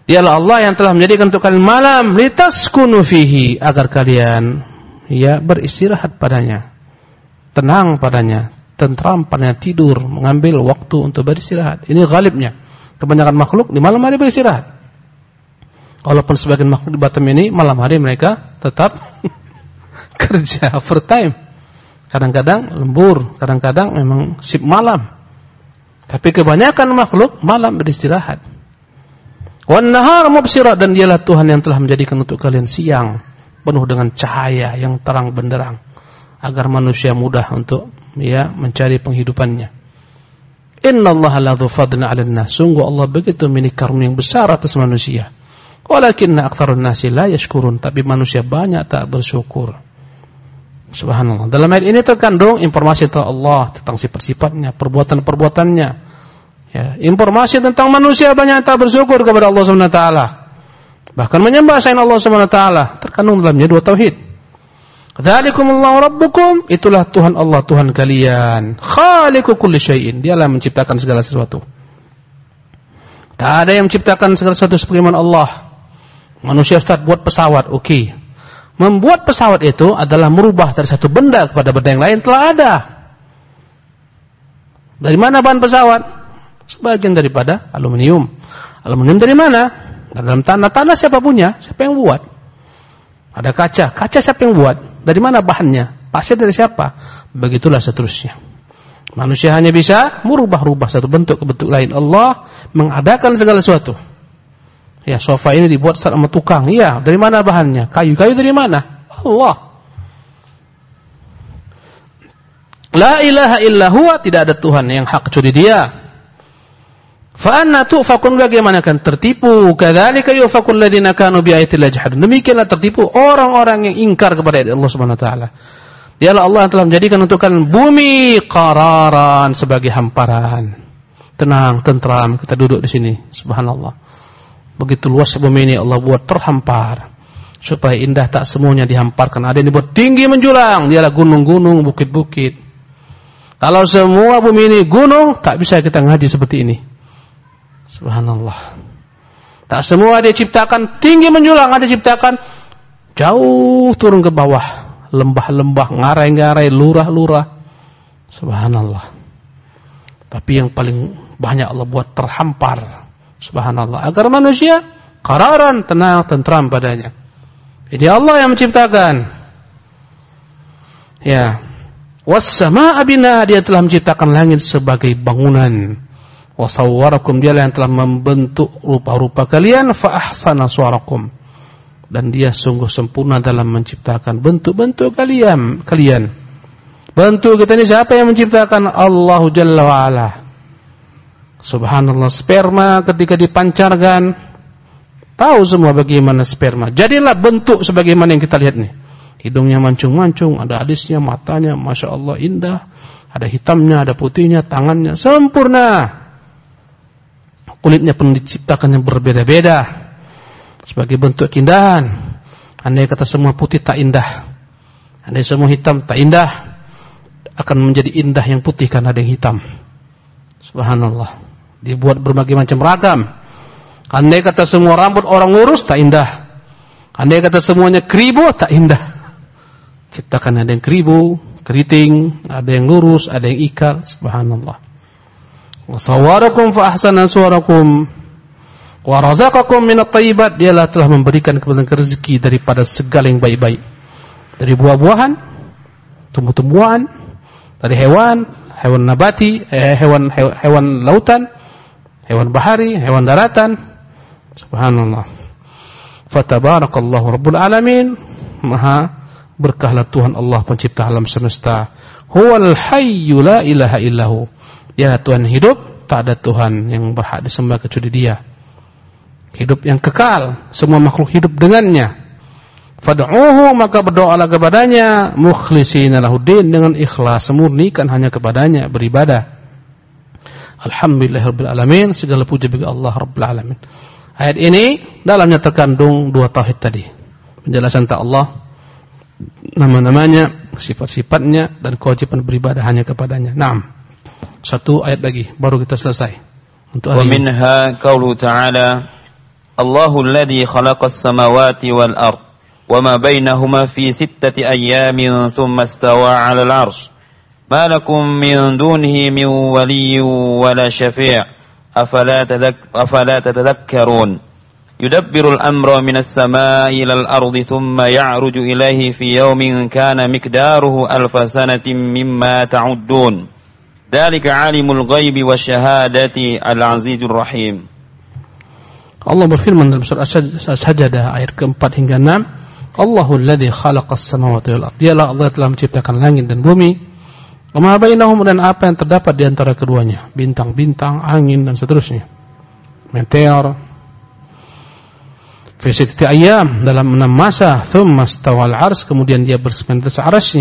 Dialah Allah yang telah menjadikan untuk kalian malam litaskunu fihi agar kalian ya beristirahat padanya. Tenang padanya, tentram padanya, tidur, mengambil waktu untuk beristirahat. Ini galibnya. Kebanyakan makhluk di malam hari beristirahat. Walaupun sebagian makhluk di Batam ini malam hari mereka tetap kerja overtime. Kadang-kadang lembur, kadang-kadang memang sip malam. Tapi kebanyakan makhluk malam beristirahat. Wan nahar mubsira dan dialah Tuhan yang telah menjadikan untuk kalian siang penuh dengan cahaya yang terang benderang. agar manusia mudah untuk ya mencari penghidupannya. Innallaha ladzu fadlin 'alan nas. Sungguh Allah begitu memiliki karunia yang besar atas manusia. Walakinna aktsarun nasi la yashkurun, tapi manusia banyak tak bersyukur. Subhanallah. Dalam ayat ini terkandung informasi tentang Allah, tentang sifat-sifatnya, perbuatan-perbuatannya. Ya, informasi tentang manusia banyak tak bersyukur kepada Allah Subhanahu wa taala. Bahkan menyembah selain Allah Subhanahu wa taala terkandung dalamnya dua tauhid. Dzalikumullahu rabbukum, itulah Tuhan Allah Tuhan kalian. Khaliqu kulli syai'in, dialah menciptakan segala sesuatu. Tak ada yang menciptakan segala sesuatu sebagaimana Allah. Manusia Ustaz buat pesawat, oke. Membuat pesawat itu adalah merubah dari satu benda kepada benda yang lain telah ada. Dari mana bahan pesawat? Sebagian daripada aluminium. Aluminium dari mana? Dalam tanah, tanah siapa punya? Siapa yang buat? Ada kaca, kaca siapa yang buat? Dari mana bahannya? Pasir dari siapa? Begitulah seterusnya. Manusia hanya bisa merubah-rubah satu bentuk ke bentuk lain. Allah mengadakan segala sesuatu. Ya, sofa ini dibuat sama tukang. Iya, dari mana bahannya? Kayu. Kayu dari mana? Allah. La ilaha illa huwa, tidak ada Tuhan yang hak kecuali Dia. Fa'anna tu'fakun bagaimana akan tertipu? Kadzalika yufakul ladzina kanu bi ayatillah jahadun. Demikianlah tertipu orang-orang yang ingkar kepada Allah Subhanahu wa taala. Dialah Allah yang telah menjadikan untuk bumi qararan sebagai hamparan. Tenang, tentram, kita duduk di sini. Subhanallah. Begitu luas bumi ini Allah buat terhampar. Supaya indah tak semuanya dihamparkan. Ada yang dibuat tinggi menjulang. Dialah gunung-gunung, bukit-bukit. Kalau semua bumi ini gunung, tak bisa kita ngaji seperti ini. Subhanallah. Tak semua dia ciptakan tinggi menjulang, ada ciptakan jauh turun ke bawah, lembah-lembah, ngarai-ngarai, lurah-lurah. Subhanallah. Tapi yang paling banyak Allah buat terhampar. Subhanallah. Agar manusia kararan, tenang, tentram padanya. Jadi Allah yang menciptakan. Ya. Wassama'a bina dia telah menciptakan langit sebagai bangunan wasawwarakum dialah yang telah membentuk rupa-rupa kalian fa ahsana dan dia sungguh sempurna dalam menciptakan bentuk-bentuk kalian kalian. Bentuk kita ini siapa yang menciptakan? Allah Jalla wa ala subhanallah sperma ketika dipancarkan tahu semua bagaimana sperma. Jadilah bentuk sebagaimana yang kita lihat nih. Hidungnya mancung-mancung ada alisnya matanya Masya Allah indah. Ada hitamnya ada putihnya tangannya sempurna kulitnya pun diciptakan yang berbeda-beda sebagai bentuk keindahan. Andai kata semua putih tak indah, andai semua hitam tak indah, akan menjadi indah yang putih karena ada yang hitam. Subhanallah. Dibuat berbagai macam ragam. Andai kata semua rambut orang lurus tak indah. Andai kata semuanya keribu tak indah. Ciptakan ada yang keribu, keriting, ada yang lurus, ada yang ikal. Subhanallah. Wasawarakum fa ahsana suwarakum wa razaqakum minat thayyibat dialah telah memberikan kepada rezeki daripada segala yang baik-baik. Dari buah-buahan, tumbuh-tumbuhan, dari hewan, hewan nabati, eh, hewan hewan lautan, hewan bahari, hewan daratan. Subhanallah. Fatabarakallahu rabbul alamin. Maha berkahlah Tuhan Allah pencipta alam semesta. Huwal hayyu la ilaha illahu. Ya Tuhan hidup, tak ada Tuhan yang berhak disembah kecuali Dia. Hidup yang kekal, semua makhluk hidup dengannya. Fad'uhu maka berdoalah kepadanya mukhlishina lahuddin dengan ikhlas murnikan hanya kepadanya beribadah. Alhamdulillahirabbil alamin, segala puji bagi Allah Rabbul alamin. Ayat ini dalamnya terkandung dua tauhid tadi. Penjelasan tentang Allah nama-namanya, sifat-sifatnya dan kewajiban beribadah hanya kepadanya. Naam. Satu ayat lagi baru kita selesai. Untuk hari ومنها قوله تعالى الله الذي خلق السماوات والأرض وما بينهما في ستة أيام ثم استوى على العرش. ما لكم من دونه من ولي ولا شفيع. أفلا, تذك أفلا تتذكرون؟ يدبر الأمر من السماء إلى الأرض ثم يعرج إليه في يوم كان مقداره ألف سنة مما تعدون. Dalika alimul ghaibi wasyahadati al-azizur rahim. Allah berfirman dalam surah As-Sajdah ayat keempat hingga enam. Allahul ladzi khalaqas samawati wal ardh. Dialah Allah telah menciptakan langit dan bumi. Wa ma bainahum dan apa yang terdapat di antara keduanya, bintang-bintang, angin dan seterusnya. Meteor. Fi sittati ayyam dalam enam masa, thumma stawal ars kemudian dia bersemayam atas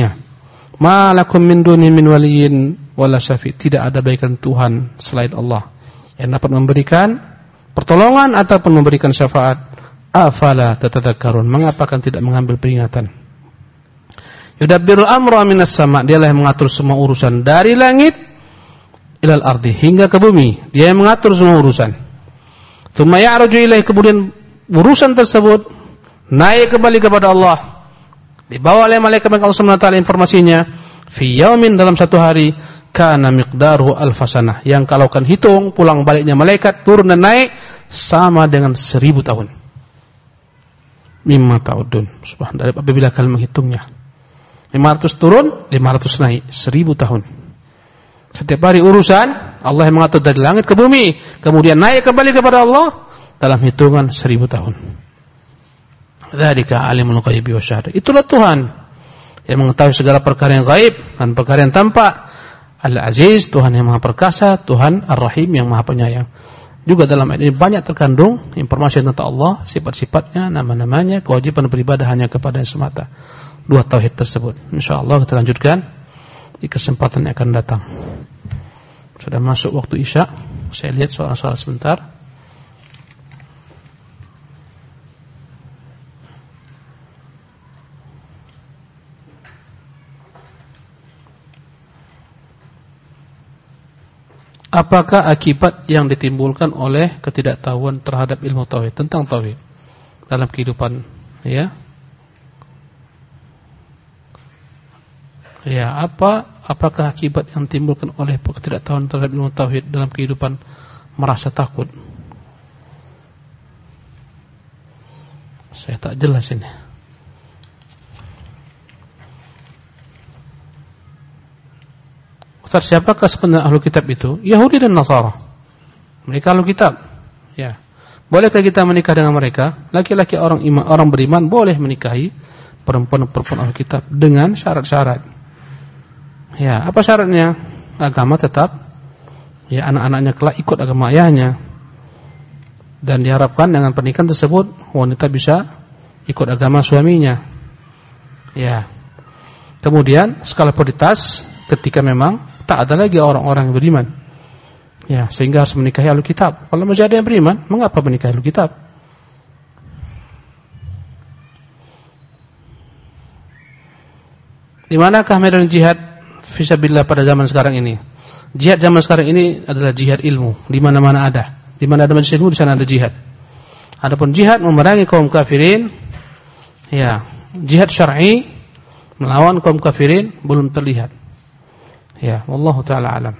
arasnya. Ma lakum min duni min waliyyin wala syafi. Tidak ada baikan Tuhan selain Allah yang dapat memberikan pertolongan ataupun memberikan syafaat. Afala tatadzakkarun? Mengapa kan tidak mengambil peringatan? Yudabbirul amra minas sama. Dialah yang mengatur semua urusan dari langit ilal ardi hingga ke bumi. Dia yang mengatur semua urusan. Thumma ya'ruju ilaih. Kemudian urusan tersebut naik kembali kepada Allah dibawa oleh malaikat Allah Subhanahu wa informasinya fi yaumin dalam satu hari kana miqdaruhu alfasanah yang kalau kan hitung pulang baliknya malaikat turun dan naik sama dengan seribu tahun mimma ta'udun. Subhanallah apabila kalian menghitungnya. 500 turun, 500 naik, 1000 tahun. Setiap hari urusan Allah yang mengatur dari langit ke bumi, kemudian naik kembali kepada Allah dalam hitungan 1000 tahun. Dzalika alimul ghaibi wasyahadah. Itulah Tuhan yang mengetahui segala perkara yang gaib dan perkara yang tampak. Al-Aziz, Tuhan yang Maha Perkasa, Tuhan Ar-Rahim yang Maha Penyayang. Juga dalam ini banyak terkandung informasi tentang Allah, sifat-sifatnya, nama-namanya, kewajiban beribadah hanya kepada yang semata. Dua tauhid tersebut. InsyaAllah kita lanjutkan di kesempatan yang akan datang. Sudah masuk waktu Isya. Saya lihat soal-soal sebentar. Apakah akibat yang ditimbulkan oleh ketidaktahuan terhadap ilmu tauhid tentang tauhid dalam kehidupan ya? Ya, apa apakah akibat yang ditimbulkan oleh ketidaktahuan terhadap ilmu tauhid dalam kehidupan merasa takut? Saya tak jelas ini. Ustaz, siapakah sebenarnya ahlu kitab itu? Yahudi dan Nasara. Mereka ahlu kitab. Ya. Bolehkah kita menikah dengan mereka? Laki-laki orang iman, orang beriman boleh menikahi perempuan-perempuan ahlu kitab dengan syarat-syarat. Ya, apa syaratnya? Agama tetap ya anak-anaknya kelak ikut agama ayahnya. Dan diharapkan dengan pernikahan tersebut wanita bisa ikut agama suaminya. Ya. Kemudian skala prioritas ketika memang tak ada lagi orang-orang yang beriman. Ya, sehingga harus menikahi ahli kitab. Kalau masih ada yang beriman, mengapa menikahi ahli kitab? Di manakah medan jihad fisabilillah pada zaman sekarang ini? Jihad zaman sekarang ini adalah jihad ilmu, di mana-mana ada. Di mana ada majelis ilmu di sana ada jihad. Adapun jihad memerangi kaum kafirin, ya, jihad syar'i melawan kaum kafirin belum terlihat. Ya, wallahu taala alam.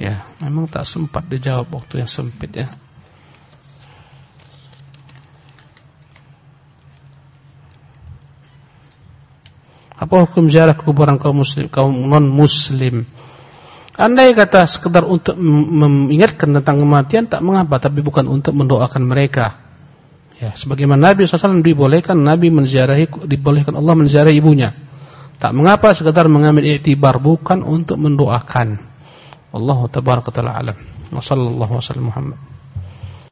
Ya, memang tak sempat dijawab waktu yang sempit ya. Apa hukum ziarah kuburan kaum muslim, kaum non muslim? Andai kata sekedar untuk mengingatkan tentang kematian tak mengapa, tapi bukan untuk mendoakan mereka. Ya, sebagaimana Nabi SAW dibolehkan Nabi menziarahi dibolehkan Allah menziarahi ibunya. Tak mengapa sekedar mengambil iktibar bukan untuk mendoakan. Allah tabaraka taala alam. Wassallallahu wasallam Muhammad.